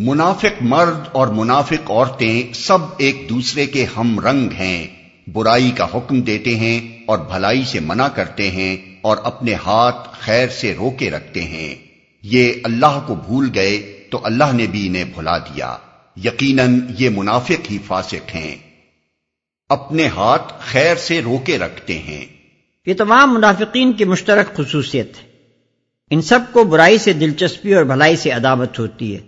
منافق مرد اور منافق عورتیں سب ایک دوسرے کے ہم رنگ ہیں، برائی کا حکم دیتے ہیں اور بھلائی سے منع کرتے ہیں اور اپنے ہاتھ خیر سے روکے رکھتے ہیں۔ یہ اللہ کو بھول گئے تو اللہ نے بھی انہیں بھلا دیا۔ یقیناً یہ منافق ہی فاسق ہیں۔ اپنے ہاتھ خیر سے روکے رکھتے ہیں۔ یہ تمام منافقین کی مشترک خصوصیت ہے۔ ان سب کو برائی سے دلچسپی اور بھلائی سے عداوت ہوتی ہے۔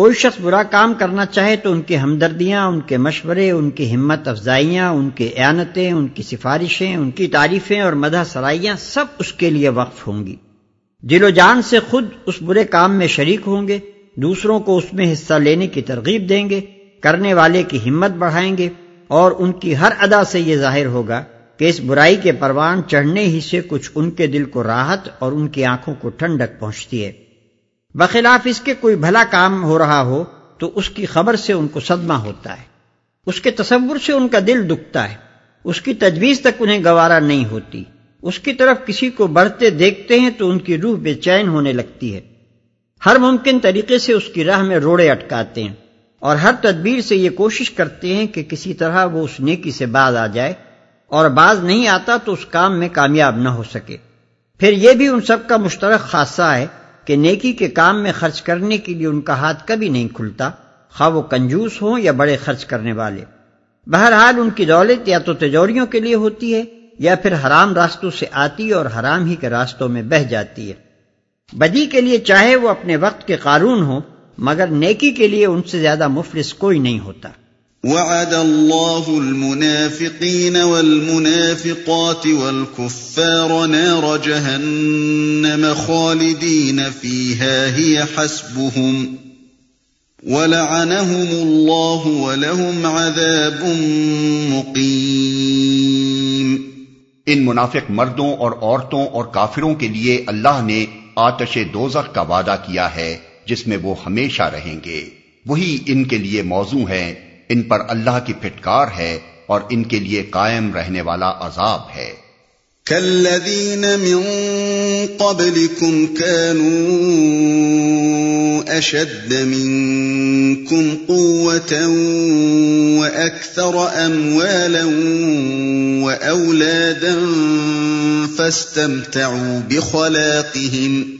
کوئی شخص برا کام کرنا چاہے تو ان کی ہمدردیاں، ان کے مشورے، ان کی ہمت، افزائیاں، ان کی اعانتیں، ان کی سفارشیں، ان کی تعریفیں اور مدح سرائیاں سب اس کے لیے وقف ہوں گی۔ دل و جان سے خود اس برے کام میں شریک ہوں گے، دوسروں کو اس میں حصہ لینے کی ترغیب دیں گے، کرنے والے کی ہمت بڑھائیں گے اور ان کی ہر ادا سے یہ ظاہر ہوگا کہ اس برائی کے پروان چڑھنے ہی سے کچھ ان کے دل کو راحت اور ان کی آنکھوں کو ٹھنڈک پہنچتی ہے۔ بخلاف اس کے کوئی بھلا کام ہو رہا ہو تو اس کی خبر سے ان کو صدمہ ہوتا ہے۔ اس کے تصور سے ان کا دل دکھتا ہے۔ اس کی تجویز تک انہیں گوارا نہیں ہوتی۔ اس کی طرف کسی کو بڑھتے دیکھتے ہیں تو ان کی روح بے چین ہونے لگتی ہے۔ ہر ممکن طریقے سے اس کی راہ میں روڑے اٹکاتے ہیں اور ہر تدبیر سے یہ کوشش کرتے ہیں کہ کسی طرح وہ اس نیکی سے باز آ جائے اور باز نہیں آتا تو اس کام میں کامیاب نہ ہو سکے۔ پھر یہ بھی ان سب کا مشترک خاصہ ہے کہ نیکی کے کام میں خرچ کرنے کے لیے ان کا ہاتھ کبھی نہیں کھلتا، خواہ وہ کنجوس ہوں یا بڑے خرچ کرنے والے۔ بہرحال ان کی دولت یا تو تجوریوں کے لیے ہوتی ہے، یا پھر حرام راستوں سے آتی اور حرام ہی کے راستوں میں بہ جاتی ہے۔ بدی کے لیے چاہے وہ اپنے وقت کے قانون ہو مگر نیکی کے لیے ان سے زیادہ مفلس کوئی نہیں ہوتا۔ وعد الله المنافقين والمنافقات والكفار نار جهنم خالدين فيها، هي حسبهم. ولعنهم الله ولهم عذاب مقيم. ان منافق مردوں اور عورتوں اور کافروں کے لیے اللہ نے آتش دوزخ کا وعدہ کیا ہے، جس میں وہ ہمیشہ رہیں گے۔ وہی ان کے لیے موضوع ہے ان پر اللہ کی پھٹکار ہے اور ان کے لیے قائم رہنے والا عذاب ہے۔ كالذين من قبلكم كانوا أشد منكم قوة وأكثر أموالا وأولادا فاستمتعوا بخلاقهم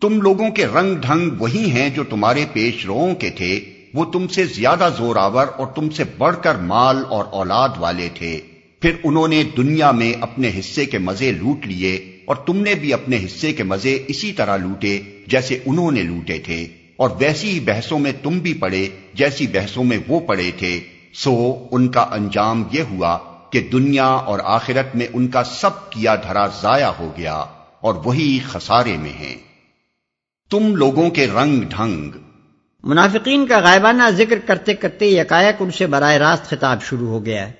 تم لوگوں کے رنگ ڈھنگ وہی ہیں جو تمہارے پیش روؤں کے تھے۔ وہ تم سے زیادہ زور آور اور تم سے بڑھ کر مال اور اولاد والے تھے۔ پھر انہوں نے دنیا میں اپنے حصے کے مزے لوٹ لیے اور تم نے بھی اپنے حصے کے مزے اسی طرح لوٹے جیسے انہوں نے لوٹے تھے۔ اور ویسی ہی بحثوں میں تم بھی پڑے جیسی بحثوں میں وہ پڑے تھے۔ سو ان کا انجام یہ ہوا کہ دنیا اور آخرت میں ان کا سب کیا دھرا ضائع ہو گیا اور وہی خسارے میں ہیں۔ تم لوگوں کے رنگ ڈھنگ۔ منافقین کا غائبانہ ذکر کرتے کرتے یکایک ان سے براہ راست خطاب شروع ہو گیا ہے۔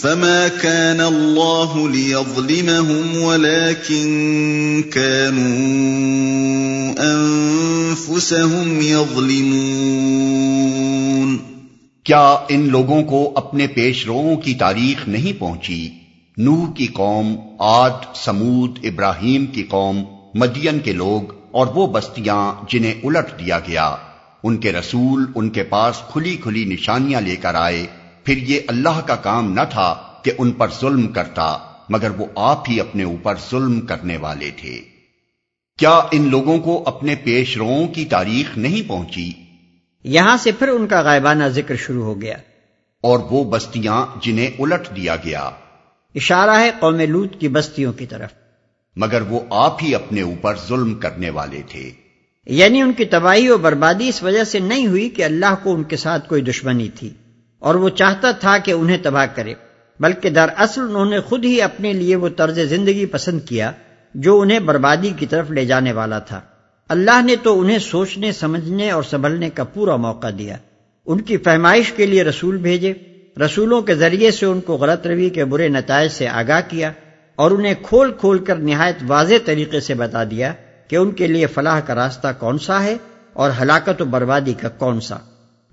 فما كان الله ليظلمهم ولكن كانوا أنفسهم يظلمون کیا ان لوگوں کو اپنے پیش روؤں کی تاریخ نہیں پہنچی؟ نوح کی قوم آد سمود، ابراہیم کی قوم، مدین کے لوگ اور وہ بستیاں جنہیں الٹ دیا گیا۔ ان کے رسول، ان کے پاس کھلی کھلی نشانیاں لے کر آئے۔ پھر یہ اللہ کا کام نہ تھا کہ ان پر ظلم کرتا مگر وہ آپ ہی اپنے اوپر ظلم کرنے والے تھے۔ کیا ان لوگوں کو اپنے پیش روؤں کی تاریخ نہیں پہنچی؟ یہاں سے پھر ان کا غائبانہ ذکر شروع ہو گیا۔ اور وہ بستیاں جنہیں الٹ دیا گیا۔ اشارہ ہے قوم لوت کی بستیوں کی طرف۔ مگر وہ آپ ہی اپنے اوپر ظلم کرنے والے تھے۔ یعنی ان کی تباہی و بربادی اس وجہ سے نہیں ہوئی کہ اللہ کو ان کے ساتھ کوئی دشمنی تھی۔ اور وہ چاہتا تھا کہ انہیں تباہ کرے، بلکہ در اصل انہوں نے خود ہی اپنے لیے وہ طرز زندگی پسند کیا، جو انہیں بربادی کی طرف لے جانے والا تھا۔ اللہ نے تو انہیں سوچنے، سمجھنے اور سنبھلنے کا پورا موقع دیا۔ ان کی فہمائش کے لیے رسول بھیجے۔ رسولوں کے ذریعے سے ان کو غلط روی کے برے نتائج سے آگاہ کیا اور انہیں کھول کھول کر نہایت واضح طریقے سے بتا دیا کہ ان کے لیے فلاح کا راستہ کون سا ہے اور ہلاکت و بربادی کا کون سا۔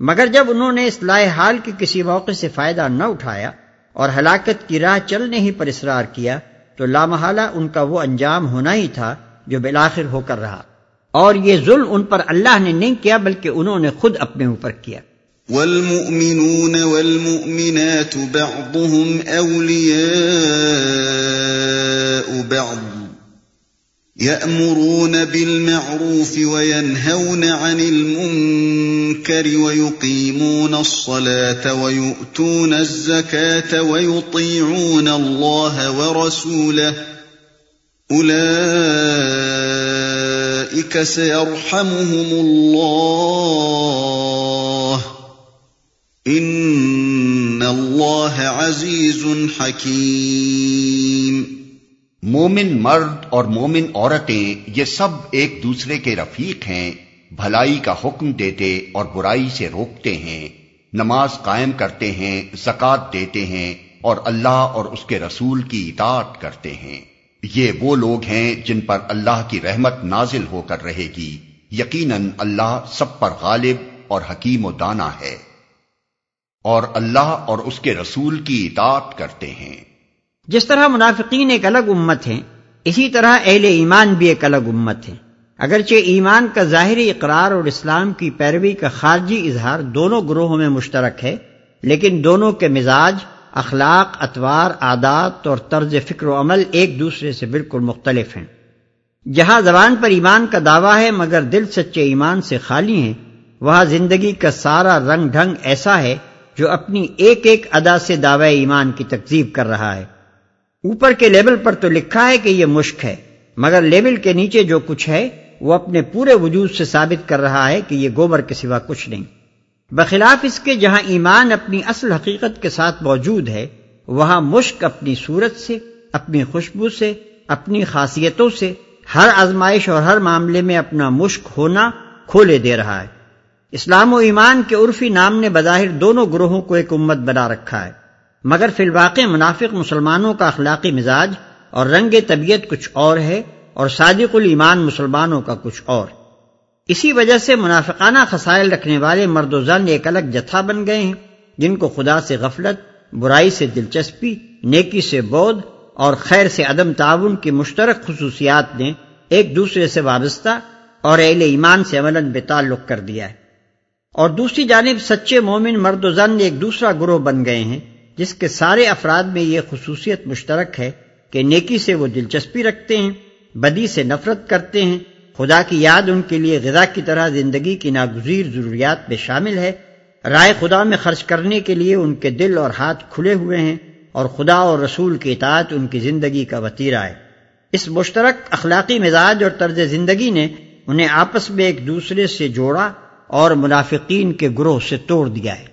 مگر جب انہوں نے اس لائے حال کے کسی موقع سے فائدہ نہ اٹھایا اور ہلاکت کی راہ چلنے ہی پر اصرار کیا، تو لامحالہ ان کا وہ انجام ہونا ہی تھا جو بالآخر ہو کر رہا۔ اور یہ ظلم ان پر اللہ نے نہیں کیا، بلکہ انہوں نے خود اپنے اوپر کیا۔ والمؤمنون والمؤمنات بعضهم أولياء بعض۔ يأمرون بالمعروف وينهون عن المنكر ويقيمون الصلاة ويؤتون الزكاة ويطيعون الله ورسوله. أولئك سيرحمهم الله. إن الله عزيز حكيم. مومن مرد اور مومن عورتیں یہ سب ایک دوسرے کے رفیق ہیں، بھلائی کا حکم دیتے اور برائی سے روکتے ہیں، نماز قائم کرتے ہیں زکات دیتے ہیں اور اللہ اور اس کے رسول کی اطاعت کرتے ہیں۔ یہ وہ لوگ ہیں جن پر اللہ کی رحمت نازل ہو کر رہے گی۔ یقیناً اللہ سب پر غالب اور حکیم و دانا ہے۔ اور اللہ اور اس کے رسول کی اطاعت کرتے ہیں۔ جس طرح منافقین ایک الگ امت ہیں، اسی طرح اہل ایمان بھی ایک الگ امت ہے اگرچہ ایمان کا ظاہری اقرار اور اسلام کی پیروی کا خارجی اظہار دونوں گروہوں میں مشترک ہے، لیکن دونوں کے مزاج، اخلاق، اتوار، عادات اور طرز فکر و عمل ایک دوسرے سے بالکل مختلف ہیں۔ جہاں زبان پر ایمان کا دعویٰ ہے مگر دل سچے ایمان سے خالی ہیں، وہاں زندگی کا سارا رنگ ڈھنگ ایسا ہے جو اپنی ایک ایک ادا سے دعوی ایمان کی تکزیب کر رہا ہے۔ اوپر کے لیبل پر تو لکھا ہے کہ یہ مشک ہے، مگر لیبل کے نیچے جو کچھ ہے، وہ اپنے پورے وجود سے ثابت کر رہا ہے کہ یہ گوبر کے سوا کچھ نہیں۔ بخلاف اس کے جہاں ایمان اپنی اصل حقیقت کے ساتھ موجود ہے، وہاں مشک اپنی صورت سے، اپنی خوشبو سے، اپنی خاصیتوں سے ہر آزمائش اور ہر معاملے میں اپنا مشک ہونا کھولے دے رہا ہے۔ اسلام و ایمان کے عرفی نام نے بظاہر دونوں گروہوں کو ایک امت بنا رکھا ہے۔ مگر فی الواقع منافق مسلمانوں کا اخلاقی مزاج اور رنگ طبیعت کچھ اور ہے اور صادق الایمان مسلمانوں کا کچھ اور۔ اسی وجہ سے منافقانہ خسائل رکھنے والے مرد و زن ایک الگ جتھا بن گئے ہیں، جن کو خدا سے غفلت، برائی سے دلچسپی، نیکی سے بودھ اور خیر سے عدم تعاون کی مشترک خصوصیات نے ایک دوسرے سے وابستہ اور اہل ایمان سے عملاً بے تعلق کر دیا ہے۔ اور دوسری جانب سچے مومن مرد و زن ایک دوسرا گروہ بن گئے ہیں۔ جس کے سارے افراد میں یہ خصوصیت مشترک ہے کہ نیکی سے وہ دلچسپی رکھتے ہیں، بدی سے نفرت کرتے ہیں، خدا کی یاد ان کے لیے غذا کی طرح زندگی کی ناگزیر ضروریات میں شامل ہے، رائے خدا میں خرچ کرنے کے لیے ان کے دل اور ہاتھ کھلے ہوئے ہیں اور خدا اور رسول کی اطاعت ان کی زندگی کا وطیرہ ہے۔ اس مشترک اخلاقی مزاج اور طرز زندگی نے انہیں آپس میں ایک دوسرے سے جوڑا اور منافقین کے گروہ سے توڑ دیا ہے۔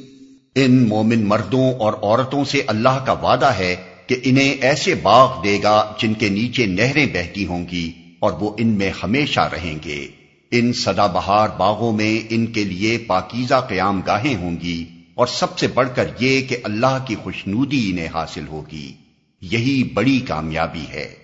ان مومن مردوں اور عورتوں سے اللہ کا وعدہ ہے کہ انہیں ایسے باغ دے گا جن کے نیچے نہریں بہتی ہوں گی اور وہ ان میں ہمیشہ رہیں گے۔ ان سدا بہار باغوں میں ان کے لیے پاکیزہ قیام گاہیں ہوں گی اور سب سے بڑھ کر یہ کہ اللہ کی خوشنودی انہیں حاصل ہوگی۔ یہی بڑی کامیابی ہے۔